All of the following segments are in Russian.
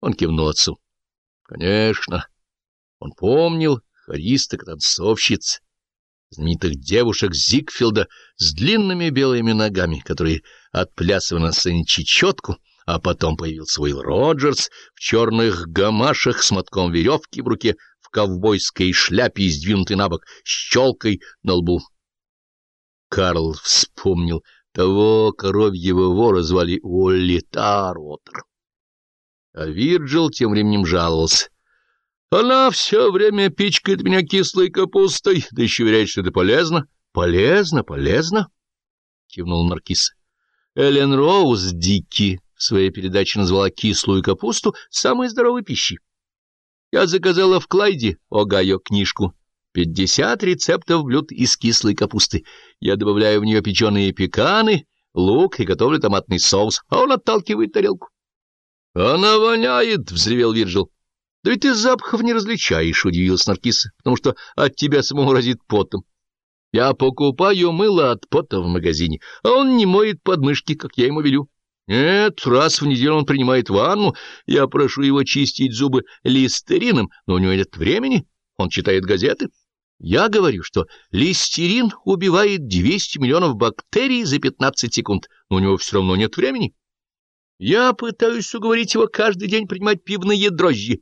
Он кивнул отцу. Конечно, он помнил хористок, танцовщиц, знаменитых девушек Зигфилда с длинными белыми ногами, которые отплясывали на сцене чечетку, а потом появился Уилл Роджерс в черных гамашах с мотком веревки в руке, в ковбойской шляпе, сдвинутой на бок, с челкой на лбу. Карл вспомнил, того коровьего вора звали Уолли Таротер. А Вирджил тем временем жаловался. Она все время пичкает меня кислой капустой, да еще уверяет, что это полезно. Полезно, полезно, — кивнул Маркиз. Эллен Роуз Дикки в своей передаче назвала кислую капусту самой здоровой пищей. Я заказала в Клайде, Огайо, книжку. Пятьдесят рецептов блюд из кислой капусты. Я добавляю в нее печеные пеканы, лук и готовлю томатный соус, а он отталкивает тарелку. — Она воняет! — взревел Вирджил. — Да ведь ты запахов не различаешь, — удивился Наркиса, — потому что от тебя самого разит потом. Я покупаю мыло от пота в магазине, а он не моет подмышки, как я ему велю. Нет, раз в неделю он принимает ванну, я прошу его чистить зубы листерином, но у него нет времени, он читает газеты. Я говорю, что листерин убивает 200 миллионов бактерий за 15 секунд, но у него все равно нет времени. Я пытаюсь уговорить его каждый день принимать пивные дрожжи,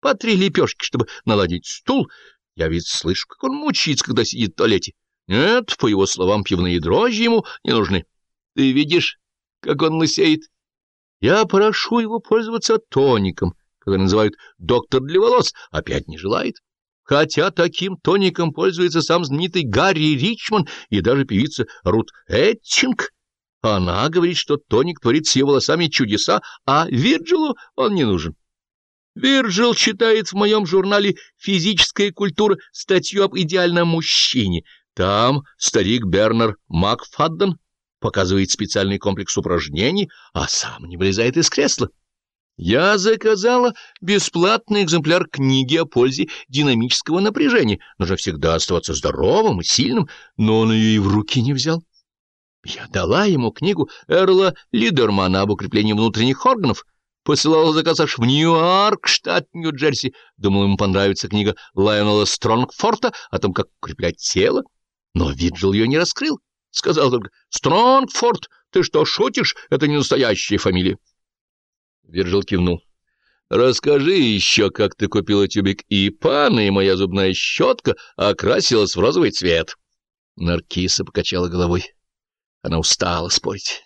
по три лепешки, чтобы наладить стул. Я ведь слышу, как он мучается, когда сидит в туалете. Нет, по его словам, пивные дрожжи ему не нужны. Ты видишь, как он лысеет? Я прошу его пользоваться тоником, который называют «доктор для волос», опять не желает. Хотя таким тоником пользуется сам знаменитый Гарри Ричман и даже певица Рут Эттинг. Она говорит, что тоник творит с ее волосами чудеса, а Вирджилу он не нужен. Вирджил читает в моем журнале «Физическая культура» статью об идеальном мужчине. Там старик Бернер Макфадден показывает специальный комплекс упражнений, а сам не вылезает из кресла. Я заказала бесплатный экземпляр книги о пользе динамического напряжения. Нужно всегда оставаться здоровым и сильным, но он ее и в руки не взял. Я дала ему книгу Эрла Лидермана об укреплении внутренних органов, посылала заказ аж в Нью-Йорк, штат Нью-Джерси. Думал, ему понравится книга Лайонела Стронгфорта о том, как укреплять тело. Но Виджил ее не раскрыл. Сказал только, «Стронгфорд, ты что, шутишь? Это не настоящая фамилия». Вирджил кивнул. «Расскажи еще, как ты купила тюбик Ипана, и моя зубная щетка окрасилась в розовый цвет». Наркиса покачала головой. Она устала спорить.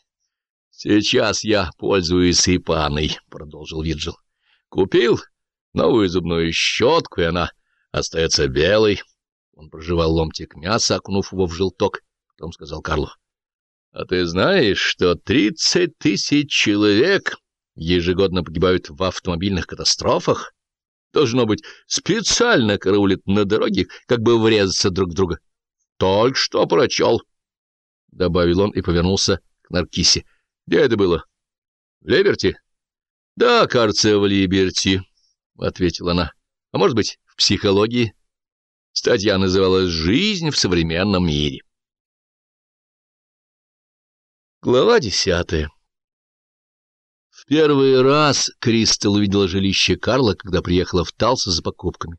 «Сейчас я пользуюсь Ипаной», — продолжил Виджил. «Купил новую зубную щетку, и она остается белой». Он проживал ломтик мяса, окунув его в желток. Потом сказал Карлу. «А ты знаешь, что тридцать тысяч человек ежегодно погибают в автомобильных катастрофах? Должно быть, специально караулят на дороге, как бы врезаться друг в друга. Только что прочел», — добавил он и повернулся к Наркисе. Где это было? В Либерти? Да, кажется, в Либерти, — ответила она. А может быть, в психологии? Статья называлась «Жизнь в современном мире». Глава десятая В первый раз Кристал увидела жилище Карла, когда приехала в Талса за покупками.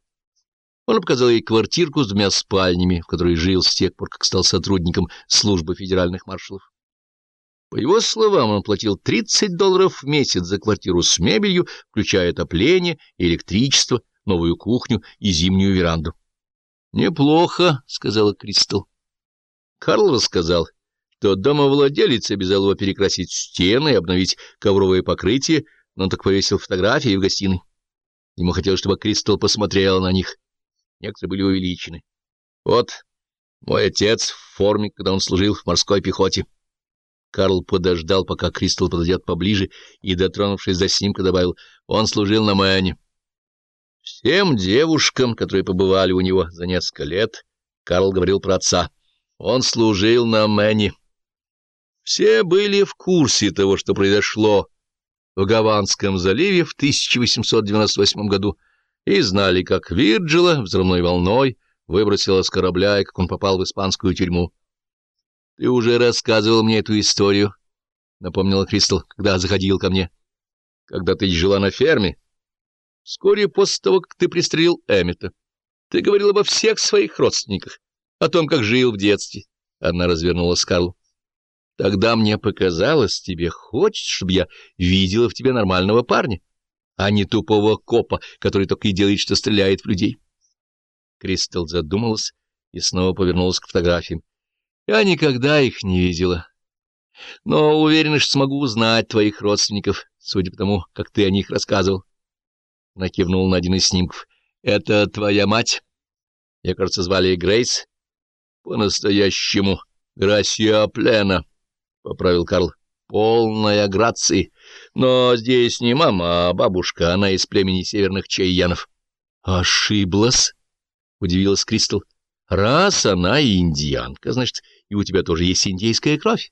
Он показал ей квартирку с двумя спальнями, в которой жил с тех пор, как стал сотрудником службы федеральных маршалов. По его словам, он платил 30 долларов в месяц за квартиру с мебелью, включая отопление, электричество, новую кухню и зимнюю веранду. «Неплохо», — сказала Кристал. Карл рассказал, что домовладелец обязал его перекрасить стены и обновить ковровое покрытие, но он так повесил фотографии в гостиной. Ему хотелось, чтобы Кристал посмотрела на них. Некоторые были увеличены. Вот мой отец в форме, когда он служил в морской пехоте. Карл подождал, пока Кристал подойдет поближе, и, дотронувшись до снимка, добавил, он служил на Мэне. Всем девушкам, которые побывали у него за несколько лет, Карл говорил про отца. Он служил на Мэне. Все были в курсе того, что произошло в Гаванском заливе в 1898 году, и знали, как Вирджила взрывной волной выбросила с корабля, и как он попал в испанскую тюрьму. — Ты уже рассказывал мне эту историю, — напомнила Кристал, когда заходил ко мне. — Когда ты жила на ферме? Вскоре после того, как ты пристрелил Эммета, ты говорил обо всех своих родственниках, о том, как жил в детстве. Она развернула Скарлу. Тогда мне показалось, тебе хочется, чтобы я видела в тебе нормального парня, а не тупого копа, который только и делает, что стреляет в людей. Кристал задумалась и снова повернулась к фотографиям. Я никогда их не видела. Но уверена, что смогу узнать твоих родственников, судя по тому, как ты о них рассказывал. Она кивнула на один из снимков. — Это твоя мать? Я, кажется, звали Грейс. — По-настоящему. Грасия Плена, — поправил Карл. — Полная грации. Но здесь не мама, а бабушка. Она из племени северных чайянов. — Ошиблась, — удивилась Кристал. — Раз она и индианка, значит, и у тебя тоже есть индейская кровь.